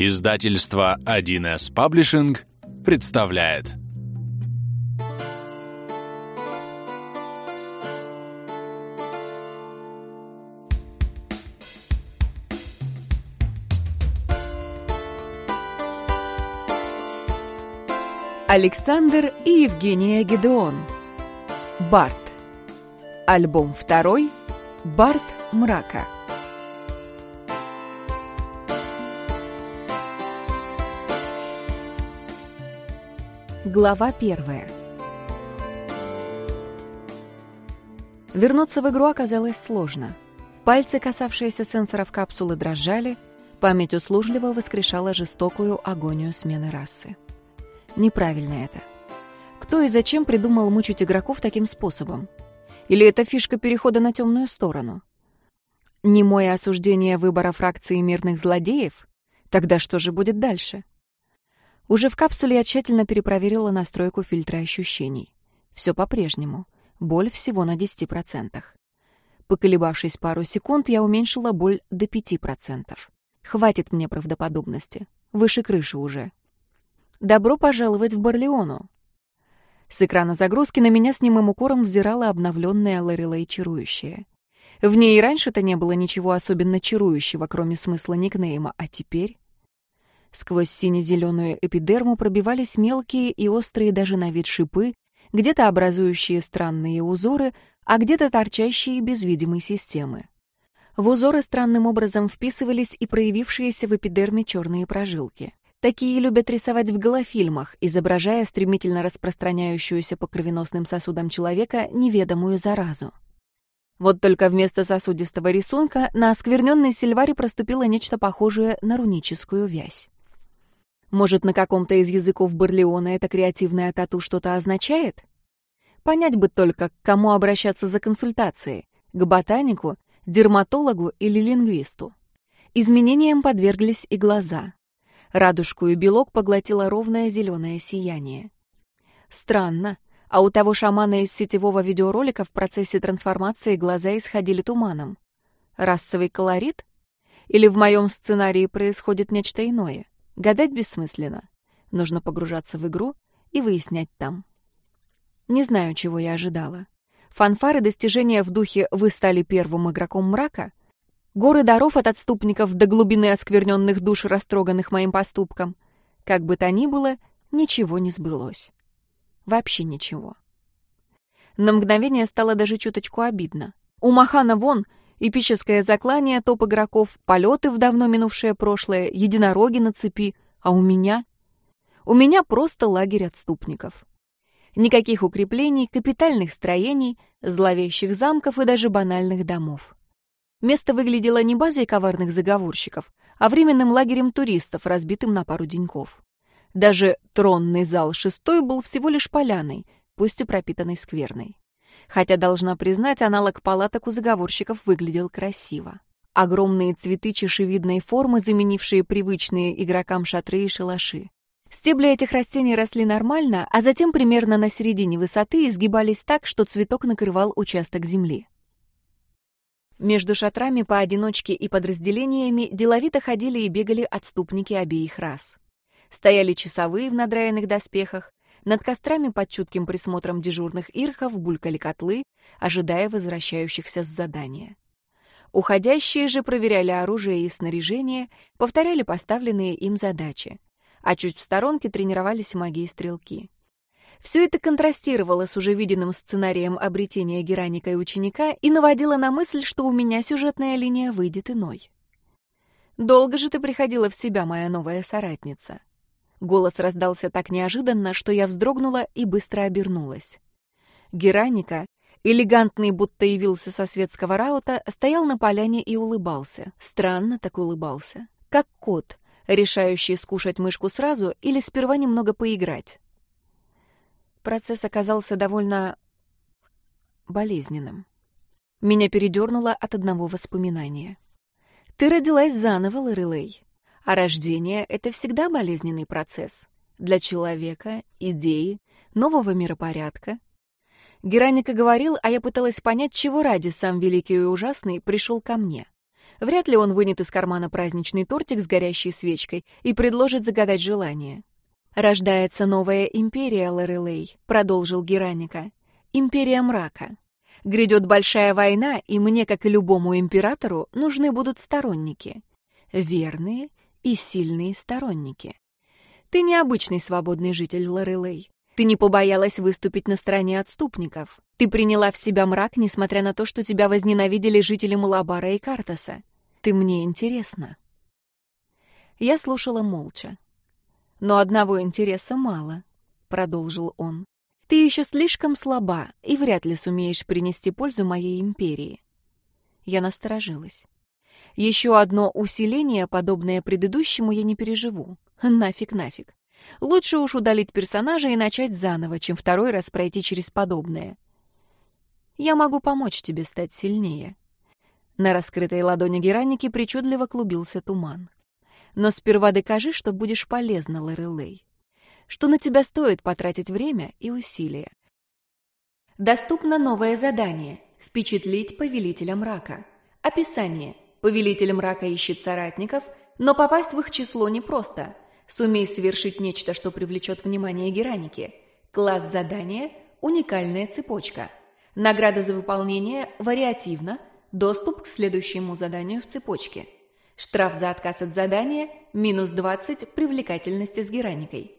Издательство 1С Паблишинг представляет. Александр и Евгения Гедеон. Барт. Альбом второй. Барт мрака Глава первая Вернуться в игру оказалось сложно. Пальцы, касавшиеся сенсоров капсулы, дрожали, память услужливо воскрешала жестокую агонию смены расы. Неправильно это. Кто и зачем придумал мучить игроков таким способом? Или это фишка перехода на темную сторону? Не мое осуждение выбора фракции мирных злодеев? Тогда что же будет дальше? Уже в капсуле я тщательно перепроверила настройку фильтра ощущений. Все по-прежнему. Боль всего на 10%. Поколебавшись пару секунд, я уменьшила боль до 5%. Хватит мне правдоподобности. Выше крыши уже. Добро пожаловать в Барлеону. С экрана загрузки на меня с немым укором взирала обновленная Лорелей чарующая. В ней и раньше-то не было ничего особенно чарующего, кроме смысла никнейма, а теперь... Сквозь сине-зеленую эпидерму пробивались мелкие и острые даже на вид шипы, где-то образующие странные узоры, а где-то торчащие без видимой системы. В узоры странным образом вписывались и проявившиеся в эпидерме черные прожилки. Такие любят рисовать в голофильмах, изображая стремительно распространяющуюся по кровеносным сосудам человека неведомую заразу. Вот только вместо сосудистого рисунка на оскверненной сильваре проступило нечто похожее на руническую вязь. Может, на каком-то из языков Барлеона это креативное тату что-то означает? Понять бы только, к кому обращаться за консультацией — к ботанику, дерматологу или лингвисту. Изменениям подверглись и глаза. Радужку и белок поглотило ровное зеленое сияние. Странно, а у того шамана из сетевого видеоролика в процессе трансформации глаза исходили туманом. Расовый колорит? Или в моем сценарии происходит нечто иное? Гадать бессмысленно. Нужно погружаться в игру и выяснять там. Не знаю, чего я ожидала. Фанфары достижения в духе «Вы стали первым игроком мрака»? Горы даров от отступников до глубины оскверненных душ, растроганных моим поступком. Как бы то ни было, ничего не сбылось. Вообще ничего. На мгновение стало даже чуточку обидно. У Махана вон эпическое заклание топ игроков, полеты в давно минувшее прошлое, единороги на цепи, а у меня? У меня просто лагерь отступников. Никаких укреплений, капитальных строений, зловещих замков и даже банальных домов. Место выглядело не базой коварных заговорщиков, а временным лагерем туристов, разбитым на пару деньков. Даже тронный зал шестой был всего лишь поляной, пусть и пропитанной скверной хотя, должна признать, аналог палаток у заговорщиков выглядел красиво. Огромные цветы чешевидной формы, заменившие привычные игрокам шатры и шалаши. Стебли этих растений росли нормально, а затем примерно на середине высоты изгибались так, что цветок накрывал участок земли. Между шатрами поодиночке и подразделениями деловито ходили и бегали отступники обеих рас. Стояли часовые в надраенных доспехах, над кострами под чутким присмотром дежурных ирхов булькали котлы, ожидая возвращающихся с задания. Уходящие же проверяли оружие и снаряжение, повторяли поставленные им задачи, а чуть в сторонке тренировались маги-стрелки. Все это контрастировало с уже виденным сценарием обретения Гераника и ученика и наводило на мысль, что у меня сюжетная линия выйдет иной. «Долго же ты приходила в себя, моя новая соратница?» Голос раздался так неожиданно, что я вздрогнула и быстро обернулась. Гераника, элегантный, будто явился со светского раута, стоял на поляне и улыбался. Странно так улыбался. Как кот, решающий скушать мышку сразу или сперва немного поиграть. Процесс оказался довольно болезненным. Меня передернуло от одного воспоминания. «Ты родилась заново, Лорелей. А рождение — это всегда болезненный процесс. Для человека, идеи, нового миропорядка. Гераника говорил, а я пыталась понять, чего ради сам великий и ужасный пришел ко мне. Вряд ли он вынет из кармана праздничный тортик с горящей свечкой и предложит загадать желание. «Рождается новая империя, Лорелей», — продолжил Гераника. «Империя мрака. Грядет большая война, и мне, как и любому императору, нужны будут сторонники. Верные и сильные сторонники. Ты необычный свободный житель Лорелей. Ты не побоялась выступить на стороне отступников. Ты приняла в себя мрак, несмотря на то, что тебя возненавидели жители Малабара и Картаса. Ты мне интересна. Я слушала молча. Но одного интереса мало, продолжил он. Ты еще слишком слаба и вряд ли сумеешь принести пользу моей империи. Я насторожилась. Еще одно усиление, подобное предыдущему, я не переживу. Нафиг, нафиг. Лучше уж удалить персонажа и начать заново, чем второй раз пройти через подобное. Я могу помочь тебе стать сильнее. На раскрытой ладони Гераники причудливо клубился туман. Но сперва докажи, что будешь полезна, Лорелей. Что на тебя стоит потратить время и усилия. Доступно новое задание — впечатлить Повелителя Мрака. Описание. Повелитель Мрака ищет соратников, но попасть в их число непросто — Сумей совершить нечто, что привлечет внимание Гераники. Класс задания – уникальная цепочка. Награда за выполнение вариативна. Доступ к следующему заданию в цепочке. Штраф за отказ от задания – минус 20 привлекательности с Гераникой.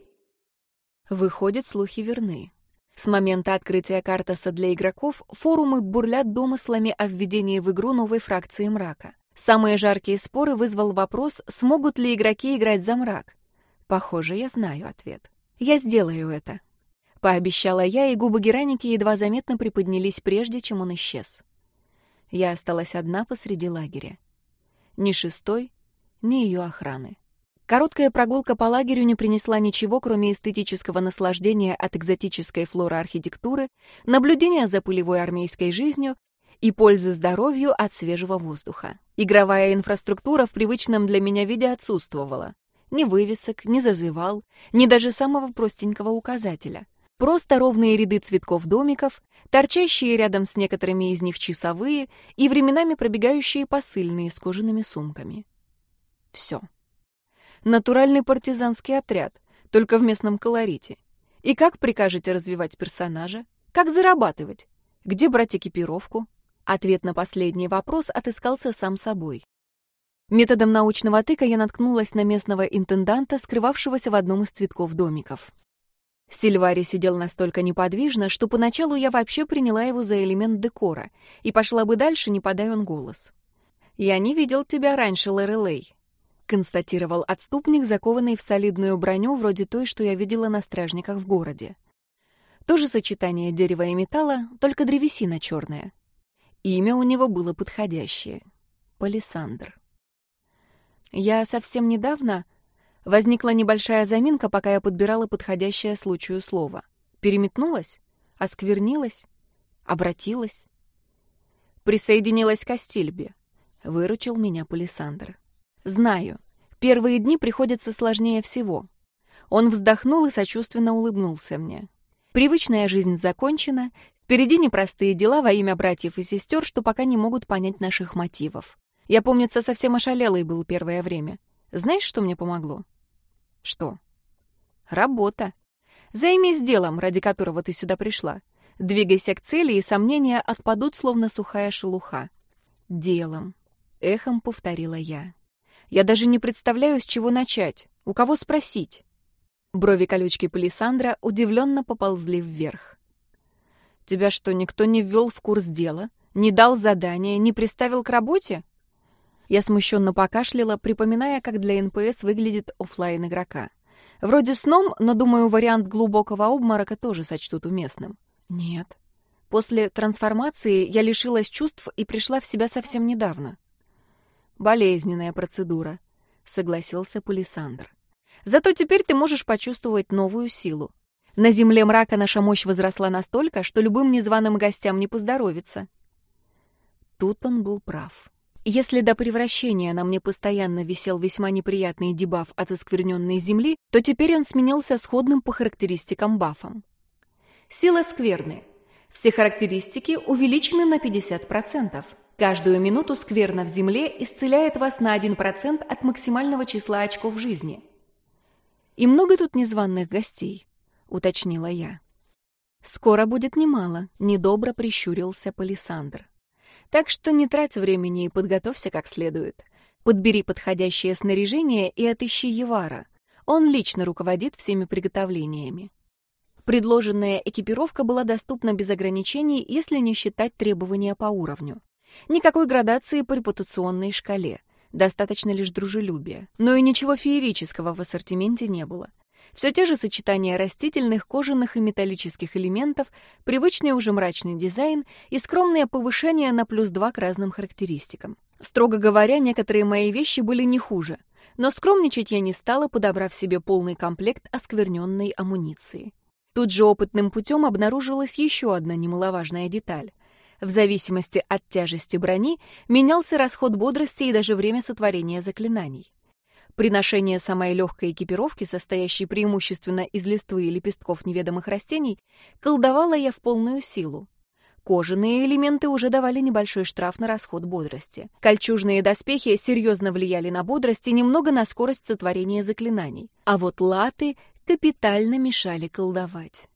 Выходят, слухи верны. С момента открытия картаса для игроков форумы бурлят домыслами о введении в игру новой фракции мрака. Самые жаркие споры вызвал вопрос, смогут ли игроки играть за мрак. Похоже, я знаю ответ. Я сделаю это. Пообещала я, и губы Гераники едва заметно приподнялись, прежде чем он исчез. Я осталась одна посреди лагеря. Ни шестой, ни ее охраны. Короткая прогулка по лагерю не принесла ничего, кроме эстетического наслаждения от экзотической флоры архитектуры, наблюдения за пылевой армейской жизнью и пользы здоровью от свежего воздуха. Игровая инфраструктура в привычном для меня виде отсутствовала. Ни вывесок, ни зазывал, ни даже самого простенького указателя. Просто ровные ряды цветков домиков, торчащие рядом с некоторыми из них часовые и временами пробегающие посыльные с кожаными сумками. Все. Натуральный партизанский отряд, только в местном колорите. И как прикажете развивать персонажа? Как зарабатывать? Где брать экипировку? Ответ на последний вопрос отыскался сам собой. Методом научного тыка я наткнулась на местного интенданта, скрывавшегося в одном из цветков домиков. Сильвари сидел настолько неподвижно, что поначалу я вообще приняла его за элемент декора и пошла бы дальше, не подай он голос. «Я не видел тебя раньше, Лорелей», — констатировал отступник, закованный в солидную броню, вроде той, что я видела на стражниках в городе. То же сочетание дерева и металла, только древесина черная. Имя у него было подходящее — Палисандр. Я совсем недавно... Возникла небольшая заминка, пока я подбирала подходящее случаю слово. Переметнулась, осквернилась, обратилась. Присоединилась к Астильбе. Выручил меня Палисандр. Знаю, первые дни приходится сложнее всего. Он вздохнул и сочувственно улыбнулся мне. Привычная жизнь закончена, впереди непростые дела во имя братьев и сестер, что пока не могут понять наших мотивов. Я, помнится, совсем ошалелой был первое время. Знаешь, что мне помогло? Что? Работа. Займись делом, ради которого ты сюда пришла. Двигайся к цели, и сомнения отпадут, словно сухая шелуха. Делом. Эхом повторила я. Я даже не представляю, с чего начать. У кого спросить? Брови колючки Палисандра удивленно поползли вверх. «Тебя что, никто не ввел в курс дела? Не дал задания, не приставил к работе?» Я смущенно покашляла, припоминая, как для НПС выглядит офлайн игрока. Вроде сном, но, думаю, вариант глубокого обморока тоже сочтут уместным. Нет. После трансформации я лишилась чувств и пришла в себя совсем недавно. Болезненная процедура, согласился Палисандр. Зато теперь ты можешь почувствовать новую силу. На земле мрака наша мощь возросла настолько, что любым незваным гостям не поздоровится. Тут он был прав. Если до превращения на мне постоянно висел весьма неприятный дебаф от оскверненной земли, то теперь он сменился сходным по характеристикам бафом. Сила скверны. Все характеристики увеличены на 50%. Каждую минуту скверна в земле исцеляет вас на 1% от максимального числа очков жизни. «И много тут незваных гостей?» — уточнила я. «Скоро будет немало», — недобро прищурился Палисандр. «Так что не трать времени и подготовься как следует. Подбери подходящее снаряжение и отыщи Евара. Он лично руководит всеми приготовлениями». Предложенная экипировка была доступна без ограничений, если не считать требования по уровню. Никакой градации по репутационной шкале. Достаточно лишь дружелюбия. Но и ничего феерического в ассортименте не было. Все те же сочетания растительных, кожаных и металлических элементов, привычный уже мрачный дизайн и скромное повышение на плюс два к разным характеристикам. Строго говоря, некоторые мои вещи были не хуже, но скромничать я не стала, подобрав себе полный комплект оскверненной амуниции. Тут же опытным путем обнаружилась еще одна немаловажная деталь. В зависимости от тяжести брони менялся расход бодрости и даже время сотворения заклинаний. При ношении самой легкой экипировки, состоящей преимущественно из листвы и лепестков неведомых растений, колдовала я в полную силу. Кожаные элементы уже давали небольшой штраф на расход бодрости. Кольчужные доспехи серьезно влияли на бодрость и немного на скорость сотворения заклинаний. А вот латы капитально мешали колдовать.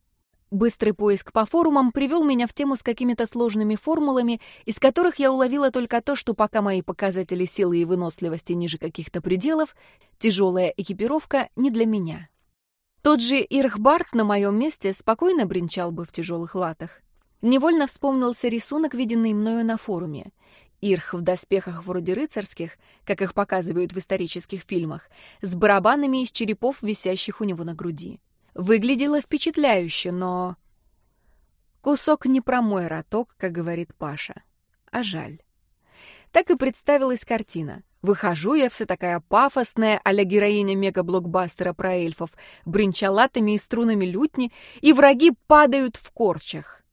Быстрый поиск по форумам привел меня в тему с какими-то сложными формулами, из которых я уловила только то, что пока мои показатели силы и выносливости ниже каких-то пределов, тяжелая экипировка не для меня. Тот же Ирхбарт на моем месте спокойно бренчал бы в тяжелых латах. Невольно вспомнился рисунок, виденный мною на форуме. Ирх в доспехах вроде рыцарских, как их показывают в исторических фильмах, с барабанами из черепов, висящих у него на груди. Выглядело впечатляюще, но... Кусок не про мой роток, как говорит Паша. А жаль. Так и представилась картина. Выхожу я вся такая пафосная, а-ля героиня мега-блокбастера про эльфов, бринчалатами и струнами лютни, и враги падают в корчах.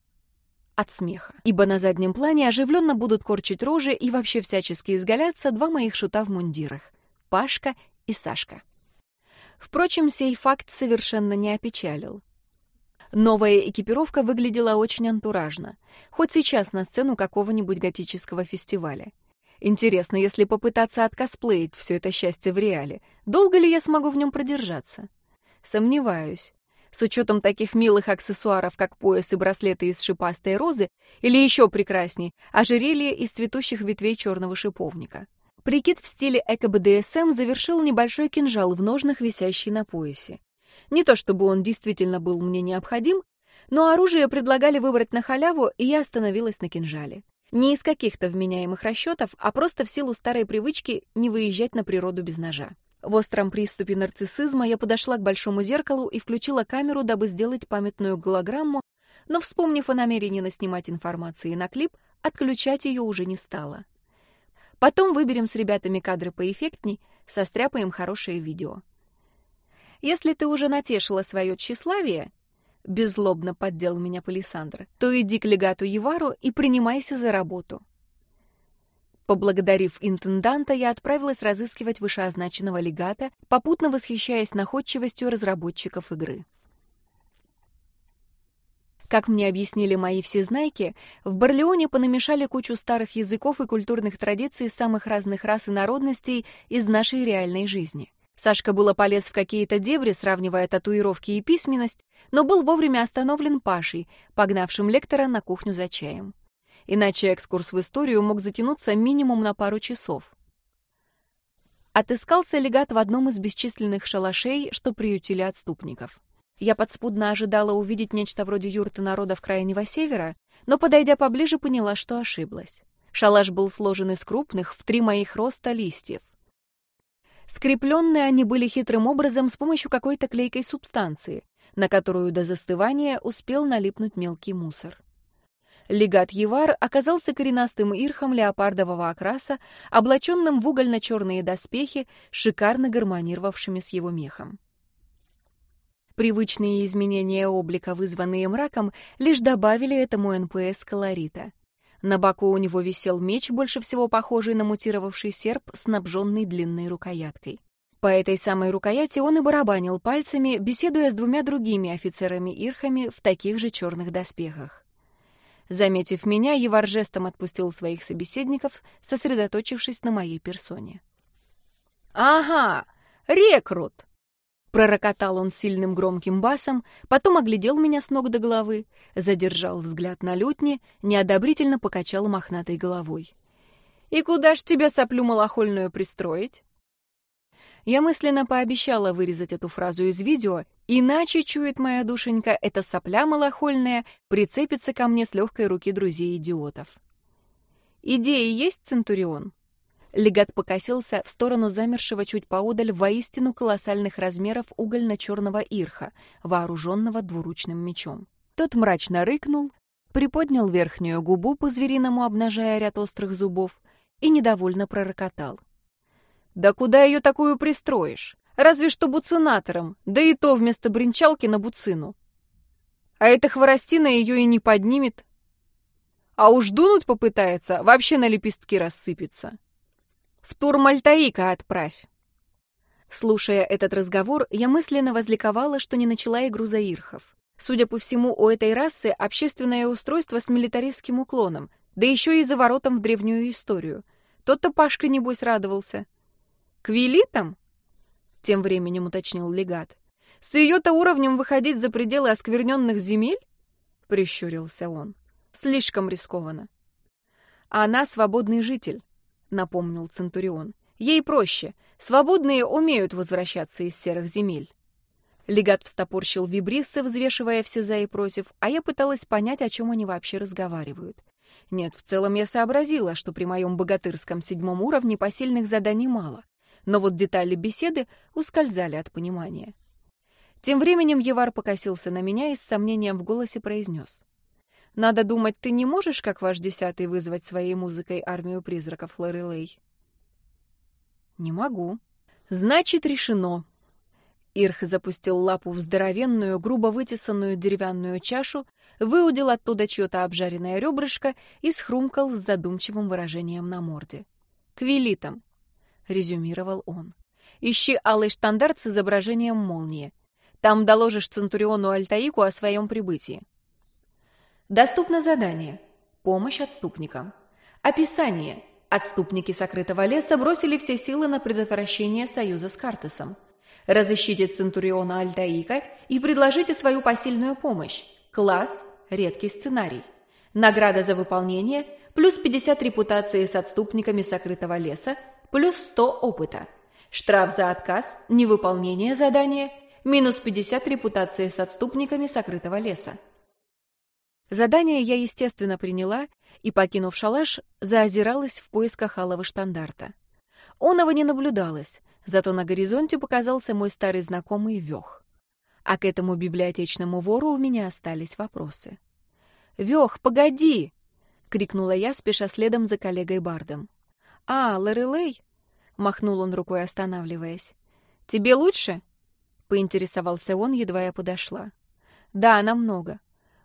От смеха. Ибо на заднем плане оживленно будут корчить рожи и вообще всячески изгаляться два моих шута в мундирах — Пашка и Сашка. Впрочем, сей факт совершенно не опечалил. Новая экипировка выглядела очень антуражно, хоть сейчас на сцену какого-нибудь готического фестиваля. Интересно, если попытаться откосплеить все это счастье в реале, долго ли я смогу в нем продержаться? Сомневаюсь. С учетом таких милых аксессуаров, как пояс и браслеты из шипастой розы, или еще прекрасней, ожерелье из цветущих ветвей черного шиповника. Прикид в стиле эко-БДСМ завершил небольшой кинжал в ножнах, висящий на поясе. Не то чтобы он действительно был мне необходим, но оружие предлагали выбрать на халяву, и я остановилась на кинжале. Не из каких-то вменяемых расчетов, а просто в силу старой привычки не выезжать на природу без ножа. В остром приступе нарциссизма я подошла к большому зеркалу и включила камеру, дабы сделать памятную голограмму, но, вспомнив о намерении наснимать информации на клип, отключать ее уже не стала. Потом выберем с ребятами кадры поэффектней, состряпаем хорошее видео. Если ты уже натешила свое тщеславие, беззлобно поддел меня Палисандра, то иди к легату Евару и принимайся за работу. Поблагодарив интенданта, я отправилась разыскивать вышеозначенного легата, попутно восхищаясь находчивостью разработчиков игры. Как мне объяснили мои всезнайки, в Барлеоне понамешали кучу старых языков и культурных традиций самых разных рас и народностей из нашей реальной жизни. Сашка было полез в какие-то дебри, сравнивая татуировки и письменность, но был вовремя остановлен Пашей, погнавшим лектора на кухню за чаем. Иначе экскурс в историю мог затянуться минимум на пару часов. Отыскался легат в одном из бесчисленных шалашей, что приютили отступников. Я подспудно ожидала увидеть нечто вроде юрты народов Крайнего Севера, но, подойдя поближе, поняла, что ошиблась. Шалаш был сложен из крупных, в три моих роста, листьев. Скрепленные они были хитрым образом с помощью какой-то клейкой субстанции, на которую до застывания успел налипнуть мелкий мусор. Легат Евар оказался коренастым ирхом леопардового окраса, облаченным в угольно-черные доспехи, шикарно гармонировавшими с его мехом. Привычные изменения облика, вызванные мраком, лишь добавили этому НПС колорита. На боку у него висел меч, больше всего похожий на мутировавший серп, снабженный длинной рукояткой. По этой самой рукояти он и барабанил пальцами, беседуя с двумя другими офицерами-ирхами в таких же черных доспехах. Заметив меня, Евар жестом отпустил своих собеседников, сосредоточившись на моей персоне. «Ага, рекрут!» Пророкотал он сильным громким басом, потом оглядел меня с ног до головы, задержал взгляд на лютни, неодобрительно покачал мохнатой головой. «И куда ж тебя соплю малохольную пристроить?» Я мысленно пообещала вырезать эту фразу из видео, иначе, чует моя душенька, эта сопля малохольная прицепится ко мне с легкой руки друзей-идиотов. «Идеи есть, Центурион?» Легат покосился в сторону замершего чуть поодаль воистину колоссальных размеров угольно-черного ирха, вооруженного двуручным мечом. Тот мрачно рыкнул, приподнял верхнюю губу по-звериному, обнажая ряд острых зубов, и недовольно пророкотал. «Да куда ее такую пристроишь? Разве что буцинатором, да и то вместо бренчалки на буцину. А эта хворостина ее и не поднимет. А уж дунуть попытается, вообще на лепестки рассыпется. В Турмальтаика отправь!» Слушая этот разговор, я мысленно возликовала, что не начала игру заирхов. Судя по всему, у этой расы общественное устройство с милитаристским уклоном, да еще и за воротом в древнюю историю. Тот-то Пашка, небось, радовался. «К велитам?» — тем временем уточнил легат. «С ее-то уровнем выходить за пределы оскверненных земель?» — прищурился он. «Слишком рискованно». «Она свободный житель», — напомнил Центурион. «Ей проще. Свободные умеют возвращаться из серых земель». Легат встопорщил вибриссы, взвешивая все за и против, а я пыталась понять, о чем они вообще разговаривают. Нет, в целом я сообразила, что при моем богатырском седьмом уровне посильных заданий мало но вот детали беседы ускользали от понимания. Тем временем Евар покосился на меня и с сомнением в голосе произнес. «Надо думать, ты не можешь, как ваш десятый, вызвать своей музыкой армию призраков Лорелей?» «Не могу». «Значит, решено». Ирх запустил лапу в здоровенную, грубо вытесанную деревянную чашу, выудил оттуда чье-то обжаренное ребрышко и схрумкал с задумчивым выражением на морде. «К велитам резюмировал он. «Ищи алый штандарт с изображением молнии. Там доложишь Центуриону Альтаику о своем прибытии». Доступно задание. Помощь отступникам. Описание. Отступники сокрытого леса бросили все силы на предотвращение союза с Картесом. Разыщите Центуриона Альтаика и предложите свою посильную помощь. Класс – редкий сценарий. Награда за выполнение – плюс 50 репутации с отступниками сокрытого леса плюс 100 опыта. Штраф за отказ, невыполнение задания, минус 50 репутации с отступниками сокрытого леса. Задание я, естественно, приняла и, покинув шалаш, заозиралась в поисках алого штандарта. Оного не наблюдалось, зато на горизонте показался мой старый знакомый Вёх. А к этому библиотечному вору у меня остались вопросы. «Вёх, погоди!» — крикнула я, спеша следом за коллегой Бардом. «А, Лорелей?» — махнул он рукой, останавливаясь. «Тебе лучше?» — поинтересовался он, едва я подошла. «Да, намного.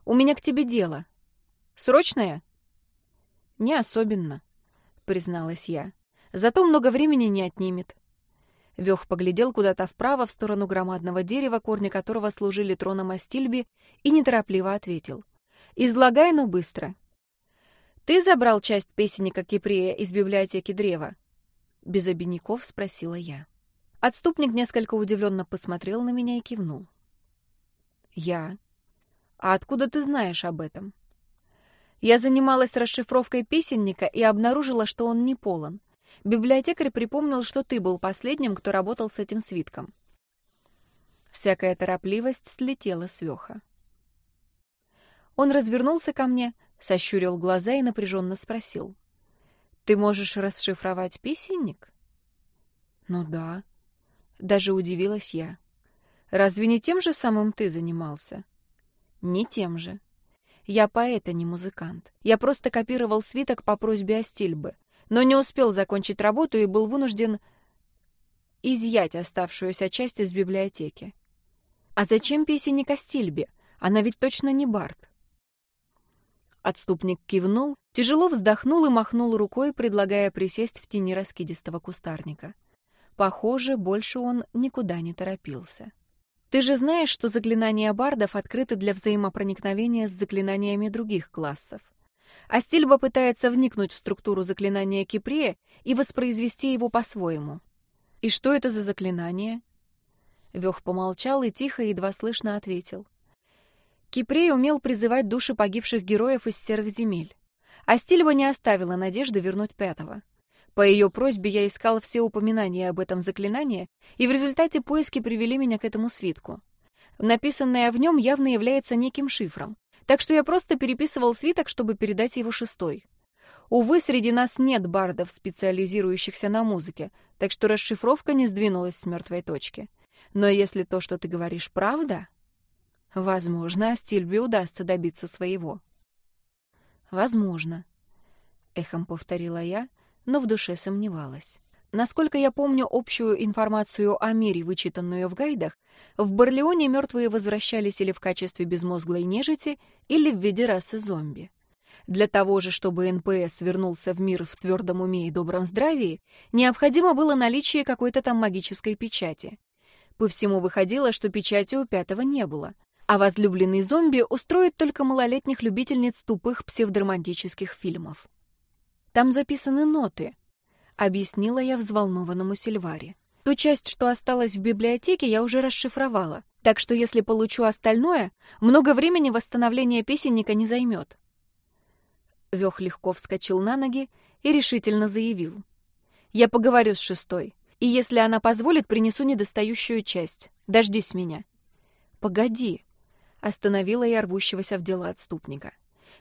У меня к тебе дело. Срочное?» «Не особенно», — призналась я. «Зато много времени не отнимет». Вёх поглядел куда-то вправо, в сторону громадного дерева, корни которого служили троном Астильби, и неторопливо ответил. «Излагай, но быстро. «Ты забрал часть песенника Киприя из библиотеки древа?» Без обиняков спросила я. Отступник несколько удивленно посмотрел на меня и кивнул. «Я? А откуда ты знаешь об этом?» Я занималась расшифровкой песенника и обнаружила, что он не полон. Библиотекарь припомнил, что ты был последним, кто работал с этим свитком. Всякая торопливость слетела с Вёха. Он развернулся ко мне, сощурил глаза и напряженно спросил. «Ты можешь расшифровать песенник?» «Ну да». Даже удивилась я. «Разве не тем же самым ты занимался?» «Не тем же. Я поэт, а не музыкант. Я просто копировал свиток по просьбе Астильбы, но не успел закончить работу и был вынужден изъять оставшуюся часть из библиотеки. А зачем песенник Астильбе? Она ведь точно не Барт. Отступник кивнул, тяжело вздохнул и махнул рукой, предлагая присесть в тени раскидистого кустарника. Похоже, больше он никуда не торопился. «Ты же знаешь, что заклинания бардов открыты для взаимопроникновения с заклинаниями других классов», Астильба пытается вникнуть в структуру заклинания Кипрея и воспроизвести его по-своему. «И что это за заклинание?» Вёх помолчал и тихо, едва слышно ответил. Кипрей умел призывать души погибших героев из серых земель. А Стильба не оставила надежды вернуть пятого. По ее просьбе я искал все упоминания об этом заклинании, и в результате поиски привели меня к этому свитку. Написанное в нем явно является неким шифром, так что я просто переписывал свиток, чтобы передать его шестой. Увы, среди нас нет бардов, специализирующихся на музыке, так что расшифровка не сдвинулась с мертвой точки. Но если то, что ты говоришь, правда, возможно, Астильбе удастся добиться своего. «Возможно», — эхом повторила я, но в душе сомневалась. Насколько я помню общую информацию о мире, вычитанную в гайдах, в Барлеоне мертвые возвращались или в качестве безмозглой нежити, или в виде расы зомби. Для того же, чтобы НПС вернулся в мир в твердом уме и добром здравии, необходимо было наличие какой-то там магической печати. По всему выходило, что печати у пятого не было, а возлюбленный зомби устроит только малолетних любительниц тупых псевдоромантических фильмов. Там записаны ноты, объяснила я взволнованному Сильваре. Ту часть, что осталась в библиотеке, я уже расшифровала, так что если получу остальное, много времени восстановление песенника не займет. Вёх легко вскочил на ноги и решительно заявил. «Я поговорю с шестой, и если она позволит, принесу недостающую часть. Дождись меня». «Погоди», Остановила я рвущегося в дело отступника.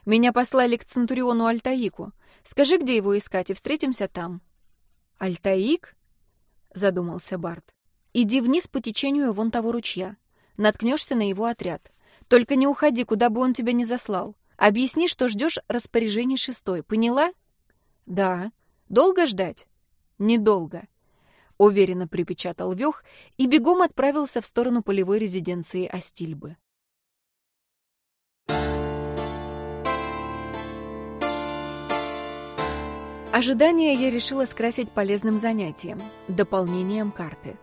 «Меня послали к Центуриону Альтаику. Скажи, где его искать, и встретимся там». «Альтаик?» — задумался Барт. «Иди вниз по течению вон того ручья. Наткнешься на его отряд. Только не уходи, куда бы он тебя не заслал. Объясни, что ждешь распоряжений шестой. Поняла?» «Да. Долго ждать?» «Недолго», — уверенно припечатал Вёх и бегом отправился в сторону полевой резиденции Астильбы. Ожидание я решила скрасить полезным занятием, дополнением карты.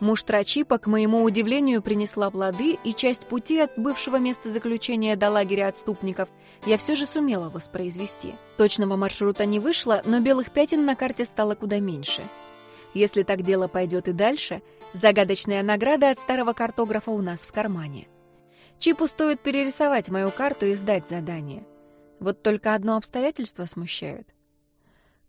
Муштра Чипа, к моему удивлению, принесла плоды, и часть пути от бывшего места заключения до лагеря отступников я все же сумела воспроизвести. Точного маршрута не вышло, но белых пятен на карте стало куда меньше. Если так дело пойдет и дальше, загадочная награда от старого картографа у нас в кармане. Чипу стоит перерисовать мою карту и сдать задание. Вот только одно обстоятельство смущает —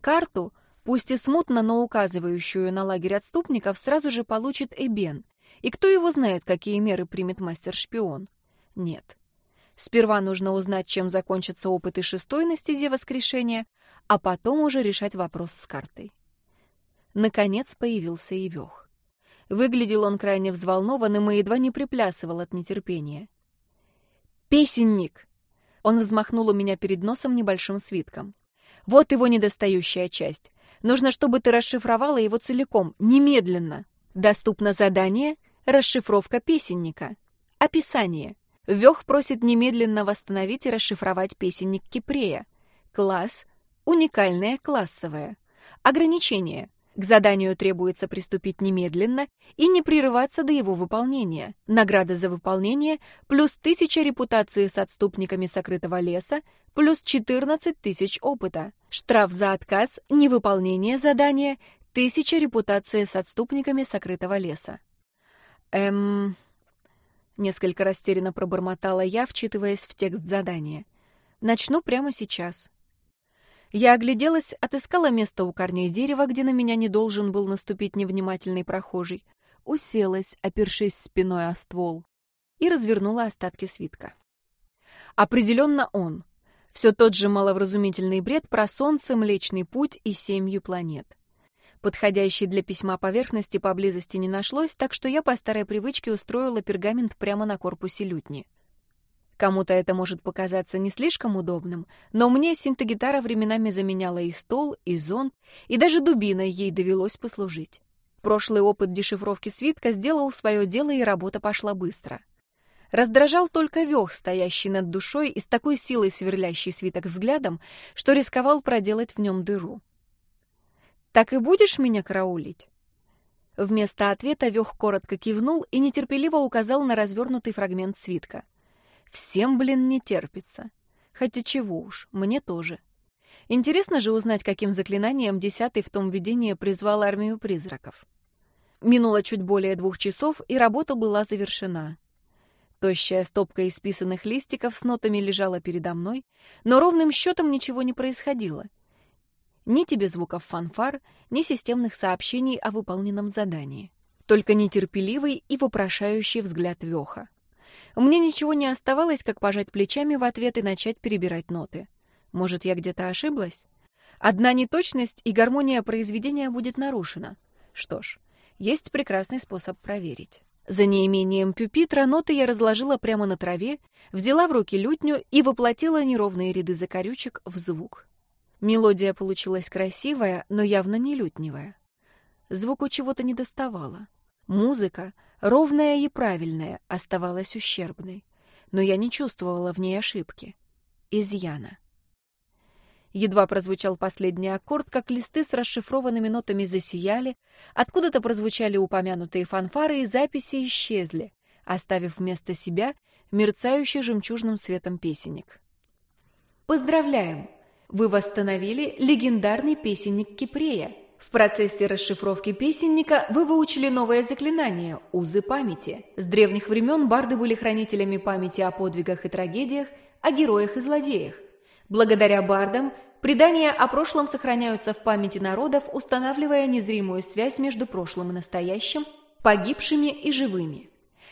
Карту, пусть и смутно, но указывающую на лагерь отступников, сразу же получит Эбен. И кто его знает, какие меры примет мастер-шпион? Нет. Сперва нужно узнать, чем закончатся опыты шестой на стезе воскрешения, а потом уже решать вопрос с картой. Наконец появился и Вёх. Выглядел он крайне взволнованным и едва не приплясывал от нетерпения. «Песенник!» Он взмахнул у меня перед носом небольшим свитком. Вот его недостающая часть. Нужно, чтобы ты расшифровала его целиком, немедленно. Доступно задание «Расшифровка песенника». Описание. Вёх просит немедленно восстановить и расшифровать песенник Кипрея. Класс. Уникальное классовое. Ограничение. К заданию требуется приступить немедленно и не прерываться до его выполнения. Награда за выполнение плюс тысяча репутации с отступниками сокрытого леса, плюс 14 тысяч опыта. Штраф за отказ, невыполнение задания, тысяча репутации с отступниками сокрытого леса. Эм... Несколько растерянно пробормотала я, вчитываясь в текст задания. Начну прямо сейчас. Я огляделась, отыскала место у корней дерева, где на меня не должен был наступить невнимательный прохожий, уселась, опершись спиной о ствол, и развернула остатки свитка. Определенно он. Все тот же маловразумительный бред про Солнце, Млечный Путь и семью планет. Подходящей для письма поверхности поблизости не нашлось, так что я по старой привычке устроила пергамент прямо на корпусе лютни. Кому-то это может показаться не слишком удобным, но мне синтегитара временами заменяла и стол, и зонт, и даже дубиной ей довелось послужить. Прошлый опыт дешифровки свитка сделал свое дело, и работа пошла быстро. Раздражал только Вёх, стоящий над душой и с такой силой сверлящий свиток взглядом, что рисковал проделать в нем дыру. «Так и будешь меня караулить?» Вместо ответа Вёх коротко кивнул и нетерпеливо указал на развернутый фрагмент свитка. Всем, блин, не терпится. Хотя чего уж, мне тоже. Интересно же узнать, каким заклинанием десятый в том видении призвал армию призраков. Минуло чуть более двух часов, и работа была завершена. Тощая стопка исписанных листиков с нотами лежала передо мной, но ровным счетом ничего не происходило. Ни тебе звуков фанфар, ни системных сообщений о выполненном задании. Только нетерпеливый и вопрошающий взгляд Веха. Мне ничего не оставалось, как пожать плечами в ответ и начать перебирать ноты. Может, я где-то ошиблась? Одна неточность, и гармония произведения будет нарушена. Что ж, есть прекрасный способ проверить. За неимением пюпитра ноты я разложила прямо на траве, взяла в руки лютню и воплотила неровные ряды закорючек в звук. Мелодия получилась красивая, но явно не лютневая. Звуку чего-то не доставало. Музыка, ровная и правильная, оставалась ущербной, но я не чувствовала в ней ошибки. Изъяна. Едва прозвучал последний аккорд, как листы с расшифрованными нотами засияли, откуда-то прозвучали упомянутые фанфары, и записи исчезли, оставив вместо себя мерцающий жемчужным светом песенник. Поздравляем! Вы восстановили легендарный песенник Кипрея. В процессе расшифровки песенника вы выучили новое заклинание – узы памяти. С древних времен барды были хранителями памяти о подвигах и трагедиях, о героях и злодеях. Благодаря бардам предания о прошлом сохраняются в памяти народов, устанавливая незримую связь между прошлым и настоящим, погибшими и живыми.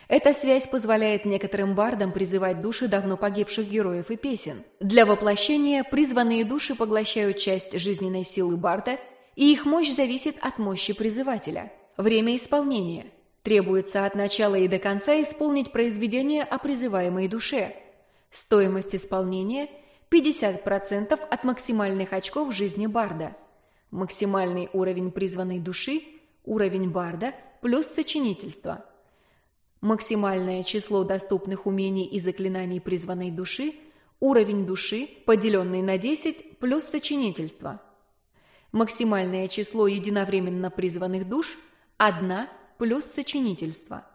Эта связь позволяет некоторым бардам призывать души давно погибших героев и песен. Для воплощения призванные души поглощают часть жизненной силы барда – и их мощь зависит от мощи призывателя. Время исполнения. Требуется от начала и до конца исполнить произведение о призываемой душе. Стоимость исполнения – 50% от максимальных очков жизни барда. Максимальный уровень призванной души – уровень барда плюс сочинительство. Максимальное число доступных умений и заклинаний призванной души – уровень души, поделенный на 10 плюс сочинительство – Максимальное число единовременно призванных душ – одна плюс сочинительство.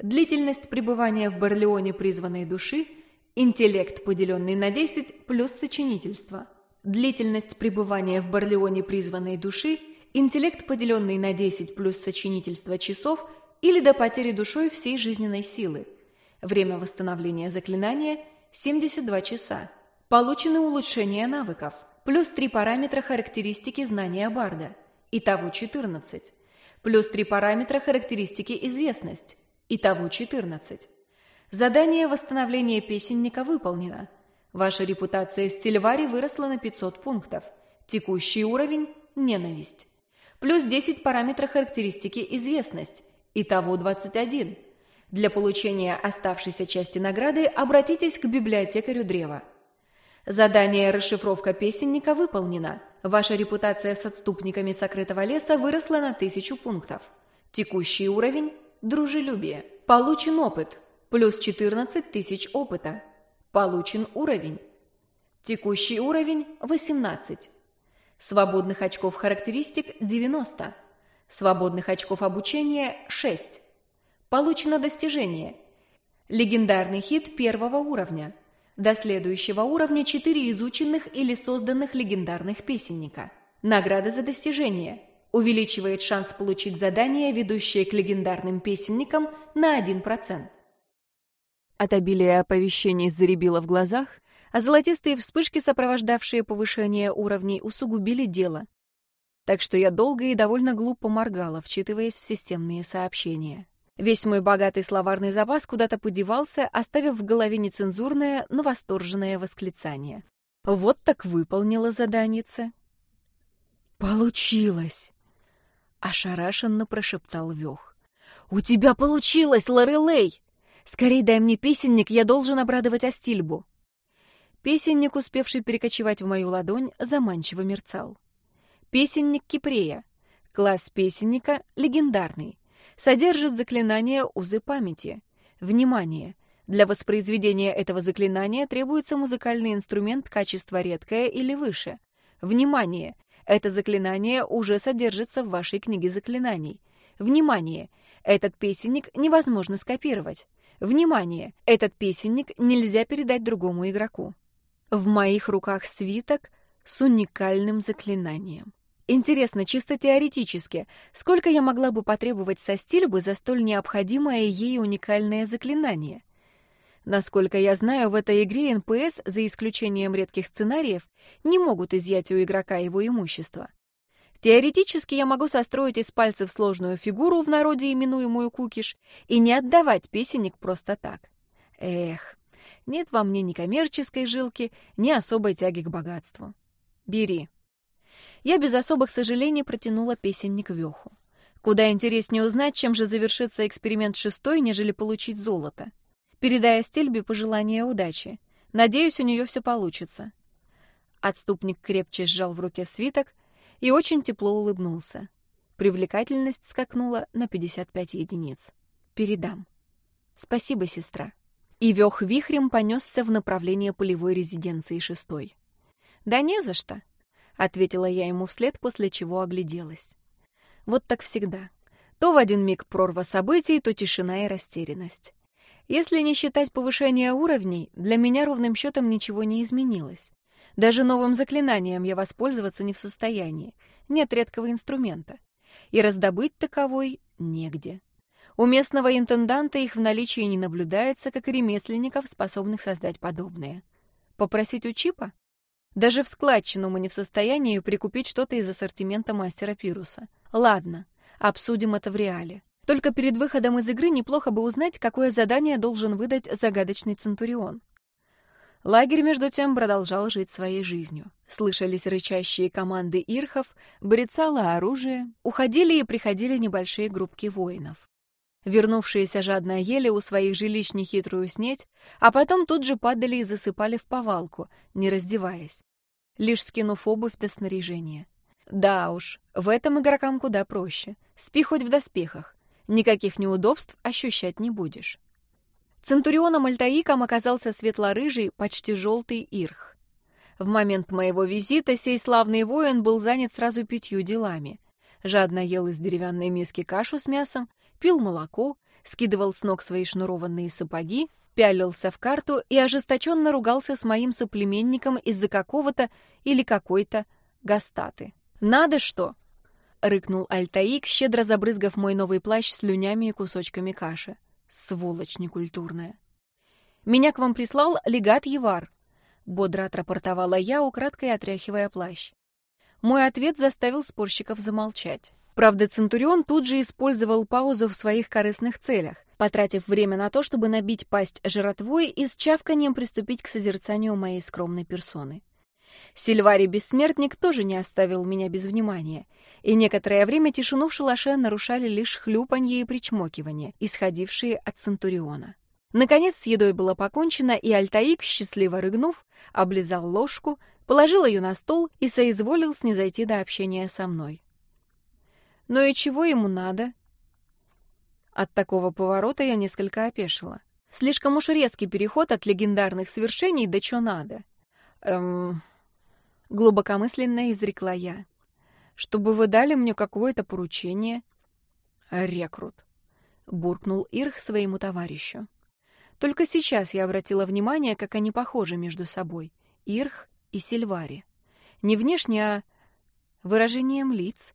Длительность пребывания в Барлеоне призванной души – интеллект, поделенный на 10, плюс сочинительство. Длительность пребывания в Барлеоне призванной души – интеллект, поделенный на 10 плюс сочинительство часов или до потери душой всей жизненной силы. Время восстановления заклинания – 72 часа. Получены улучшения навыков – плюс 3 параметра характеристики знания Барда, итого 14, плюс 3 параметра характеристики известность, итого 14. Задание восстановления песенника выполнено. Ваша репутация Стильвари выросла на 500 пунктов. Текущий уровень – ненависть. Плюс 10 параметра характеристики известность, итого 21. Для получения оставшейся части награды обратитесь к библиотекарю древа. Задание «Расшифровка песенника» выполнено. Ваша репутация с отступниками сокрытого леса выросла на тысячу пунктов. Текущий уровень – дружелюбие. Получен опыт – плюс 14 тысяч опыта. Получен уровень. Текущий уровень – 18. Свободных очков характеристик – 90. Свободных очков обучения – 6. Получено достижение. Легендарный хит первого уровня – до следующего уровня четыре изученных или созданных легендарных песенника. Награда за достижение. Увеличивает шанс получить задание, ведущее к легендарным песенникам, на 1%. От обилия оповещений заребило в глазах, а золотистые вспышки, сопровождавшие повышение уровней, усугубили дело. Так что я долго и довольно глупо моргала, вчитываясь в системные сообщения. Весь мой богатый словарный запас куда-то подевался, оставив в голове нецензурное, но восторженное восклицание. Вот так выполнила заданица. «Получилось!» — ошарашенно прошептал Вёх. «У тебя получилось, Лорелей! Скорей дай мне песенник, я должен обрадовать Астильбу!» Песенник, успевший перекочевать в мою ладонь, заманчиво мерцал. Песенник Кипрея. Класс песенника легендарный содержит заклинание узы памяти. Внимание! Для воспроизведения этого заклинания требуется музыкальный инструмент качества редкое или выше. Внимание! Это заклинание уже содержится в вашей книге заклинаний. Внимание! Этот песенник невозможно скопировать. Внимание! Этот песенник нельзя передать другому игроку. В моих руках свиток с уникальным заклинанием. Интересно, чисто теоретически, сколько я могла бы потребовать со Стильбы за столь необходимое ей уникальное заклинание? Насколько я знаю, в этой игре НПС, за исключением редких сценариев, не могут изъять у игрока его имущество. Теоретически я могу состроить из пальцев сложную фигуру, в народе именуемую кукиш, и не отдавать песенник просто так. Эх, нет во мне ни коммерческой жилки, ни особой тяги к богатству. Бери. Я без особых сожалений протянула песенник Веху. Куда интереснее узнать, чем же завершится эксперимент шестой, нежели получить золото. Передая Стельбе пожелание удачи. Надеюсь, у нее все получится. Отступник крепче сжал в руке свиток и очень тепло улыбнулся. Привлекательность скакнула на 55 единиц. Передам. Спасибо, сестра. И Вех вихрем понесся в направлении полевой резиденции шестой. «Да не за что», — ответила я ему вслед, после чего огляделась. Вот так всегда. То в один миг прорва событий, то тишина и растерянность. Если не считать повышения уровней, для меня ровным счетом ничего не изменилось. Даже новым заклинанием я воспользоваться не в состоянии. Нет редкого инструмента. И раздобыть таковой негде. У местного интенданта их в наличии не наблюдается, как и ремесленников, способных создать подобное. Попросить у Чипа? Даже в складчину мы не в состоянии прикупить что-то из ассортимента мастера Пируса. Ладно, обсудим это в реале. Только перед выходом из игры неплохо бы узнать, какое задание должен выдать загадочный Центурион. Лагерь, между тем, продолжал жить своей жизнью. Слышались рычащие команды ирхов, брецало оружие, уходили и приходили небольшие группки воинов. Вернувшиеся жадно ели у своих жилищ нехитрую снеть, а потом тут же падали и засыпали в повалку, не раздеваясь, лишь скинув обувь до снаряжения. Да уж, в этом игрокам куда проще. Спи хоть в доспехах. Никаких неудобств ощущать не будешь. Центурионом Альтаиком оказался светло-рыжий, почти желтый ирх. В момент моего визита сей славный воин был занят сразу пятью делами. Жадно ел из деревянной миски кашу с мясом, пил молоко, скидывал с ног свои шнурованные сапоги, пялился в карту и ожесточенно ругался с моим соплеменником из-за какого-то или какой-то гастаты. «Надо что?» — рыкнул Альтаик, щедро забрызгав мой новый плащ слюнями и кусочками каши. «Сволочь некультурная!» «Меня к вам прислал легат Евар», — бодро отрапортовала я, украдкой отряхивая плащ. Мой ответ заставил спорщиков замолчать. Правда, Центурион тут же использовал паузу в своих корыстных целях, потратив время на то, чтобы набить пасть жратвой и с чавканием приступить к созерцанию моей скромной персоны. Сильварий Бессмертник тоже не оставил меня без внимания, и некоторое время тишину в шалаше нарушали лишь хлюпанье и причмокивание, исходившие от Центуриона. Наконец с едой было покончено, и Альтаик, счастливо рыгнув, облизал ложку, положил ее на стол и соизволил снизойти до общения со мной. Но и чего ему надо? От такого поворота я несколько опешила. Слишком уж резкий переход от легендарных свершений до чё надо. Эм... Глубокомысленно изрекла я. Чтобы вы дали мне какое-то поручение. Рекрут. Буркнул Ирх своему товарищу. Только сейчас я обратила внимание, как они похожи между собой. Ирх и Сильвари. Не внешне, а выражением лиц,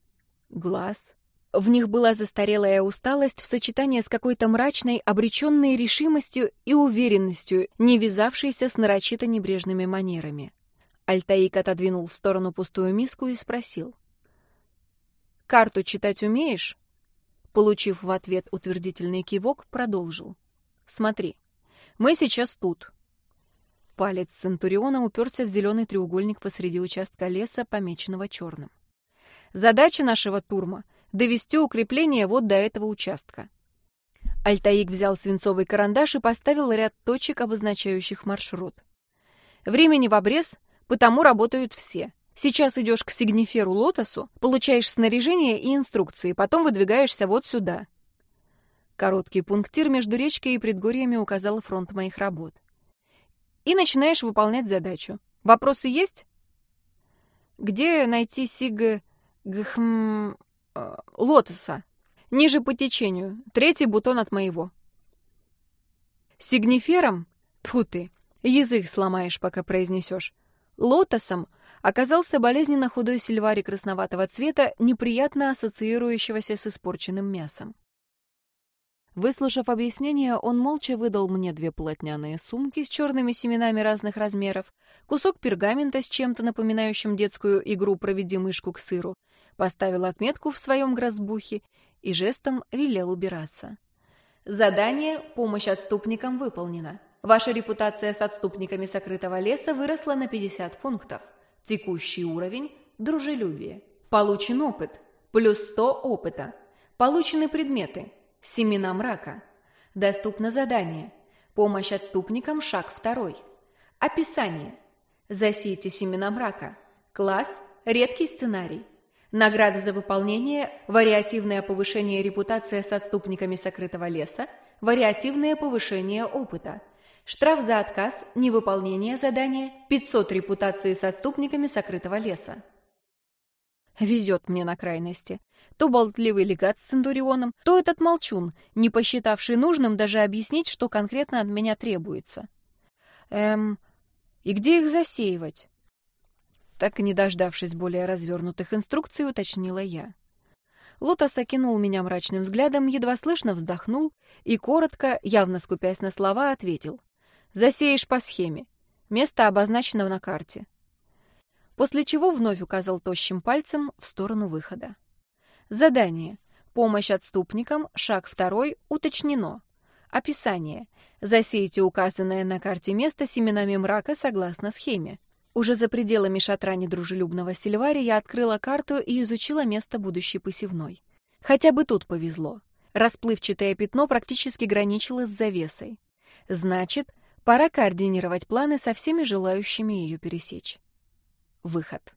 глаз. В них была застарелая усталость в сочетании с какой-то мрачной, обреченной решимостью и уверенностью, не вязавшейся с нарочито небрежными манерами. Альтаик отодвинул в сторону пустую миску и спросил. «Карту читать умеешь?» Получив в ответ утвердительный кивок, продолжил. «Смотри, мы сейчас тут». Палец Центуриона уперся в зеленый треугольник посреди участка леса, помеченного черным. Задача нашего турма — довести укрепление вот до этого участка. Альтаик взял свинцовый карандаш и поставил ряд точек, обозначающих маршрут. Времени в обрез, потому работают все. Сейчас идешь к сигниферу Лотосу, получаешь снаряжение и инструкции, потом выдвигаешься вот сюда. Короткий пунктир между речкой и предгорьями указал фронт моих работ. И начинаешь выполнять задачу. Вопросы есть? Где найти Сиг... Гхм... Э, лотоса. Ниже по течению. Третий бутон от моего. Сигнифером? Тьфу ты. Язык сломаешь, пока произнесешь. Лотосом оказался болезненно худой сильвари красноватого цвета, неприятно ассоциирующегося с испорченным мясом. Выслушав объяснение, он молча выдал мне две полотняные сумки с черными семенами разных размеров, кусок пергамента с чем-то напоминающим детскую игру «Проведи мышку к сыру», поставил отметку в своем грозбухе и жестом велел убираться. Задание «Помощь отступникам» выполнено. Ваша репутация с отступниками сокрытого леса выросла на 50 пунктов. Текущий уровень – дружелюбие. Получен опыт – плюс 100 опыта. Получены предметы – семена мрака. Доступно задание – помощь отступникам, шаг второй. Описание – засейте семена мрака. Класс – редкий сценарий. Награда за выполнение – вариативное повышение репутации с отступниками сокрытого леса, вариативное повышение опыта – Штраф за отказ, невыполнение задания, 500 репутации с отступниками сокрытого леса. Везет мне на крайности. То болтливый легат с Центурионом, то этот молчун, не посчитавший нужным даже объяснить, что конкретно от меня требуется. Эм, и где их засеивать? Так и не дождавшись более развернутых инструкций, уточнила я. Лотос окинул меня мрачным взглядом, едва слышно вздохнул и коротко, явно скупясь на слова, ответил. Засеешь по схеме. Место обозначено на карте. После чего вновь указал тощим пальцем в сторону выхода. Задание. Помощь отступникам. Шаг второй. Уточнено. Описание. Засейте указанное на карте место семенами мрака согласно схеме. Уже за пределами шатра недружелюбного Сильвари я открыла карту и изучила место будущей посевной. Хотя бы тут повезло. Расплывчатое пятно практически граничило с завесой. Значит, Пора координировать планы со всеми желающими ее пересечь. Выход.